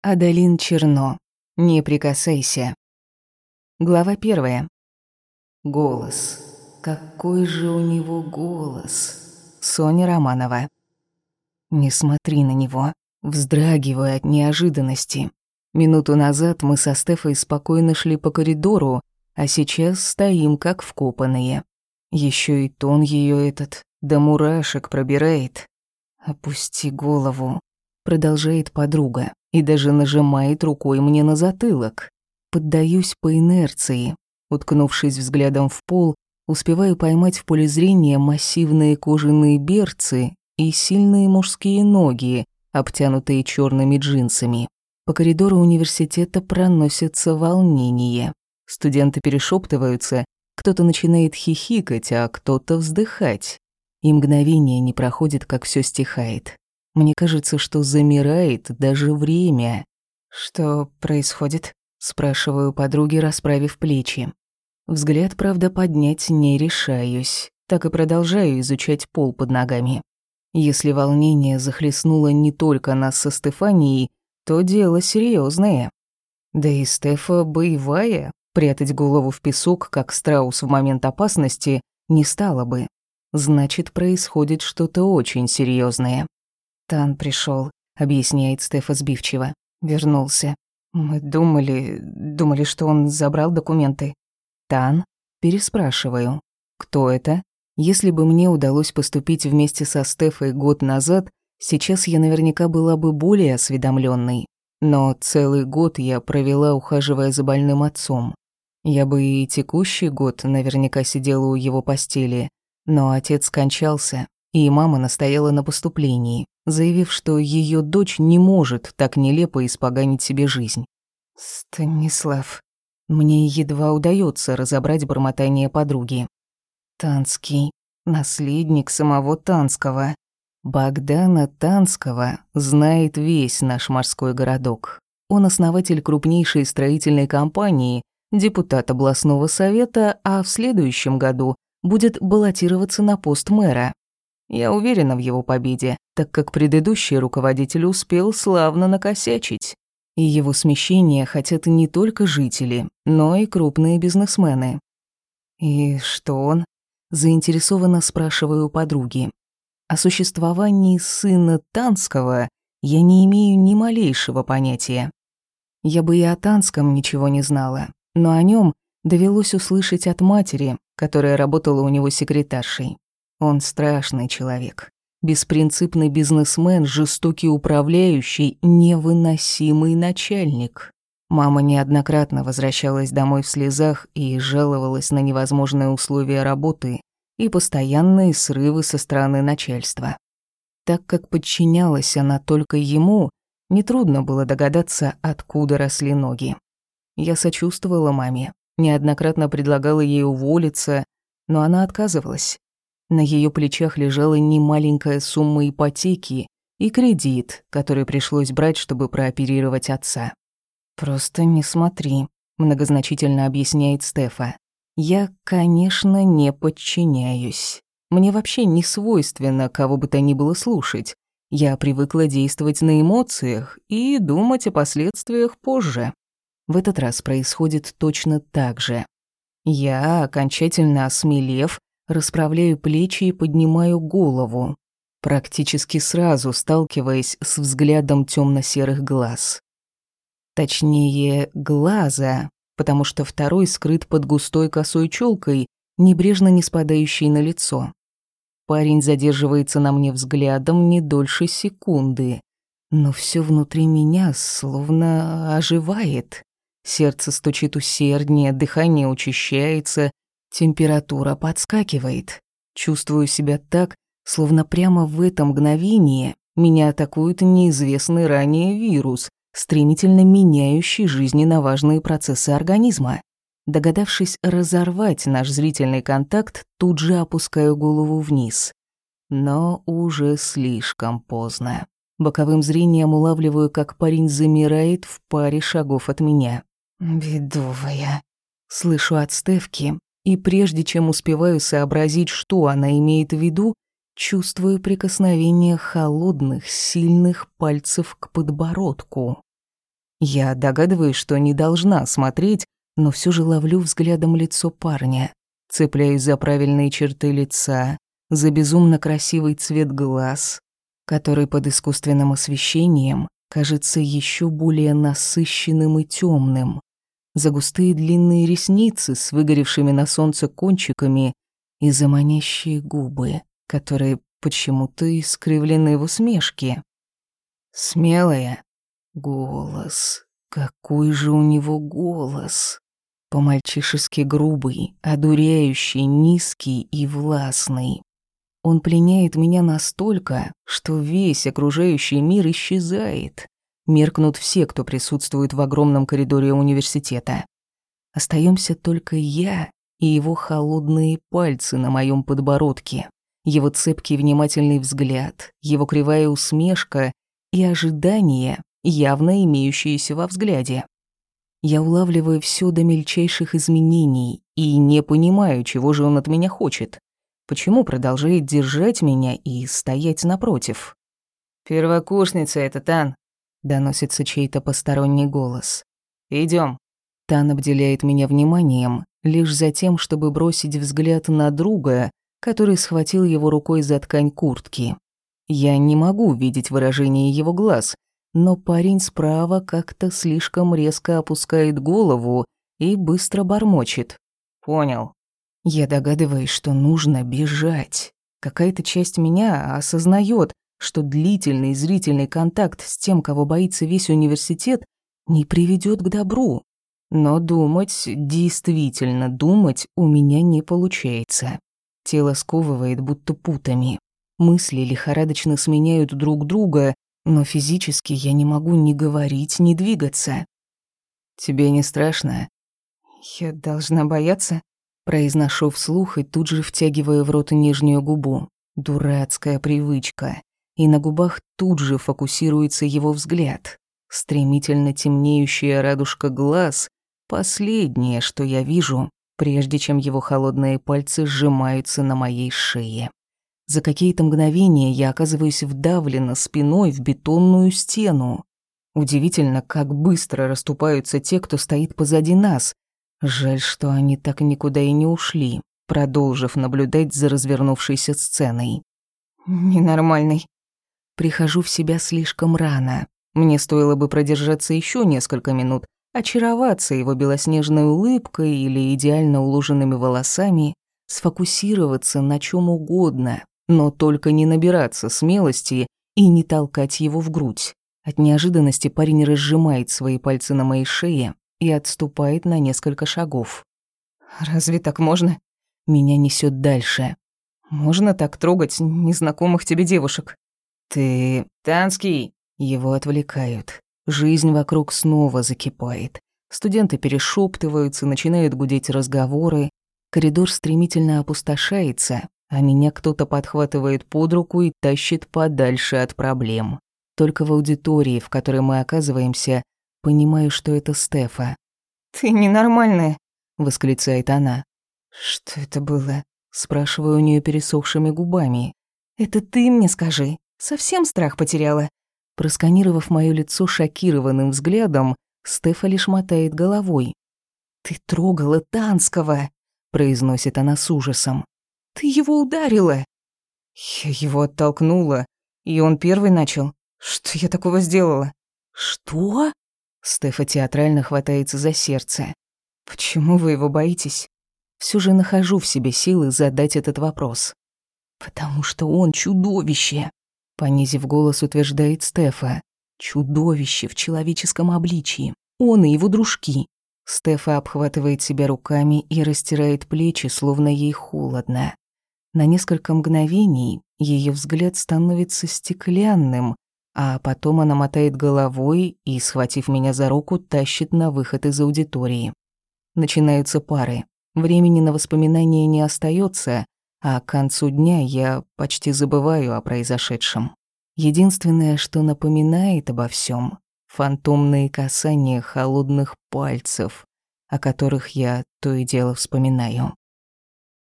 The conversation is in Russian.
Адалин Черно. Не прикасайся. Глава первая. Голос. Какой же у него голос? Соня Романова. Не смотри на него. Вздрагиваю от неожиданности. Минуту назад мы со Стефой спокойно шли по коридору, а сейчас стоим как вкопанные. Еще и тон ее этот, до мурашек пробирает. «Опусти голову», — продолжает подруга и даже нажимает рукой мне на затылок. Поддаюсь по инерции. Уткнувшись взглядом в пол, успеваю поймать в поле зрения массивные кожаные берцы и сильные мужские ноги, обтянутые черными джинсами. По коридору университета проносится волнение. Студенты перешептываются, кто-то начинает хихикать, а кто-то вздыхать. И мгновение не проходит, как все стихает. Мне кажется, что замирает даже время. «Что происходит?» — спрашиваю подруги, расправив плечи. Взгляд, правда, поднять не решаюсь. Так и продолжаю изучать пол под ногами. Если волнение захлестнуло не только нас со Стефанией, то дело серьезное. Да и Стефа боевая, прятать голову в песок, как страус в момент опасности, не стала бы. Значит, происходит что-то очень серьезное. Тан пришел, объясняет Стефа сбивчиво. Вернулся. Мы думали, думали, что он забрал документы. Тан? Переспрашиваю. Кто это? Если бы мне удалось поступить вместе со Стефой год назад, сейчас я наверняка была бы более осведомленной. Но целый год я провела, ухаживая за больным отцом. Я бы и текущий год наверняка сидела у его постели, но отец скончался, и мама настояла на поступлении заявив, что ее дочь не может так нелепо испоганить себе жизнь. «Станислав, мне едва удается разобрать бормотание подруги. Танский, наследник самого Танского. Богдана Танского знает весь наш морской городок. Он основатель крупнейшей строительной компании, депутат областного совета, а в следующем году будет баллотироваться на пост мэра. Я уверена в его победе, так как предыдущий руководитель успел славно накосячить. И его смещение хотят не только жители, но и крупные бизнесмены. И что он? Заинтересованно спрашиваю у подруги. О существовании сына Танского я не имею ни малейшего понятия. Я бы и о Танском ничего не знала, но о нем довелось услышать от матери, которая работала у него секретаршей. Он страшный человек. Беспринципный бизнесмен, жестокий управляющий, невыносимый начальник. Мама неоднократно возвращалась домой в слезах и жаловалась на невозможные условия работы и постоянные срывы со стороны начальства. Так как подчинялась она только ему, нетрудно было догадаться, откуда росли ноги. Я сочувствовала маме, неоднократно предлагала ей уволиться, но она отказывалась. На ее плечах лежала немаленькая сумма ипотеки и кредит, который пришлось брать, чтобы прооперировать отца. «Просто не смотри», — многозначительно объясняет Стефа. «Я, конечно, не подчиняюсь. Мне вообще не свойственно кого бы то ни было слушать. Я привыкла действовать на эмоциях и думать о последствиях позже. В этот раз происходит точно так же. Я, окончательно осмелев, Расправляю плечи и поднимаю голову, практически сразу сталкиваясь с взглядом темно-серых глаз. Точнее, глаза, потому что второй скрыт под густой косой челкой, небрежно не спадающей на лицо. Парень задерживается на мне взглядом не дольше секунды, но все внутри меня словно оживает. Сердце стучит усерднее, дыхание учащается, Температура подскакивает. Чувствую себя так, словно прямо в это мгновение меня атакует неизвестный ранее вирус, стремительно меняющий жизненно важные процессы организма. Догадавшись разорвать наш зрительный контакт, тут же опускаю голову вниз. Но уже слишком поздно. Боковым зрением улавливаю, как парень замирает в паре шагов от меня. «Бедовая». Слышу от Стевки, и прежде чем успеваю сообразить, что она имеет в виду, чувствую прикосновение холодных, сильных пальцев к подбородку. Я догадываюсь, что не должна смотреть, но все же ловлю взглядом лицо парня, цепляюсь за правильные черты лица, за безумно красивый цвет глаз, который под искусственным освещением кажется еще более насыщенным и темным, за густые длинные ресницы с выгоревшими на солнце кончиками и за губы, которые почему-то искривлены в усмешке. Смелая. Голос. Какой же у него голос. По-мальчишески грубый, одуряющий, низкий и властный. Он пленяет меня настолько, что весь окружающий мир исчезает. Меркнут все, кто присутствует в огромном коридоре университета. Остаемся только я и его холодные пальцы на моем подбородке, его цепкий внимательный взгляд, его кривая усмешка и ожидание, явно имеющиеся во взгляде. Я улавливаю все до мельчайших изменений и не понимаю, чего же он от меня хочет. Почему продолжает держать меня и стоять напротив? «Первокурсница это, Тан», — доносится чей-то посторонний голос. Идем. Тан обделяет меня вниманием, лишь за тем, чтобы бросить взгляд на друга, который схватил его рукой за ткань куртки. Я не могу видеть выражение его глаз, но парень справа как-то слишком резко опускает голову и быстро бормочет. «Понял». Я догадываюсь, что нужно бежать. Какая-то часть меня осознает, что длительный зрительный контакт с тем, кого боится весь университет, не приведет к добру. Но думать, действительно думать у меня не получается. Тело сковывает будто путами. Мысли лихорадочно сменяют друг друга, но физически я не могу ни говорить, ни двигаться. «Тебе не страшно?» «Я должна бояться?» Произношу вслух и тут же втягиваю в рот нижнюю губу. Дурацкая привычка. И на губах тут же фокусируется его взгляд. Стремительно темнеющая радужка глаз — последнее, что я вижу, прежде чем его холодные пальцы сжимаются на моей шее. За какие-то мгновения я оказываюсь вдавлена спиной в бетонную стену. Удивительно, как быстро расступаются те, кто стоит позади нас, Жаль, что они так никуда и не ушли, продолжив наблюдать за развернувшейся сценой. Ненормальный. Прихожу в себя слишком рано. Мне стоило бы продержаться еще несколько минут, очароваться его белоснежной улыбкой или идеально уложенными волосами, сфокусироваться на чем угодно, но только не набираться смелости и не толкать его в грудь. От неожиданности парень разжимает свои пальцы на моей шее, и отступает на несколько шагов. «Разве так можно?» Меня несет дальше. «Можно так трогать незнакомых тебе девушек?» «Ты... Танский!» Его отвлекают. Жизнь вокруг снова закипает. Студенты перешептываются, начинают гудеть разговоры. Коридор стремительно опустошается, а меня кто-то подхватывает под руку и тащит подальше от проблем. Только в аудитории, в которой мы оказываемся, Понимаю, что это Стефа. «Ты ненормальная», — восклицает она. «Что это было?» — спрашиваю у нее пересохшими губами. «Это ты мне скажи. Совсем страх потеряла?» Просканировав моё лицо шокированным взглядом, Стефа лишь мотает головой. «Ты трогала Танского», — произносит она с ужасом. «Ты его ударила». Я его оттолкнула, и он первый начал. Что я такого сделала? «Что?» Стефа театрально хватается за сердце. «Почему вы его боитесь?» Все же нахожу в себе силы задать этот вопрос. «Потому что он чудовище!» Понизив голос, утверждает Стефа. «Чудовище в человеческом обличии. Он и его дружки». Стефа обхватывает себя руками и растирает плечи, словно ей холодно. На несколько мгновений ее взгляд становится стеклянным, а потом она мотает головой и, схватив меня за руку, тащит на выход из аудитории. Начинаются пары. Времени на воспоминания не остается, а к концу дня я почти забываю о произошедшем. Единственное, что напоминает обо всем, фантомные касания холодных пальцев, о которых я то и дело вспоминаю.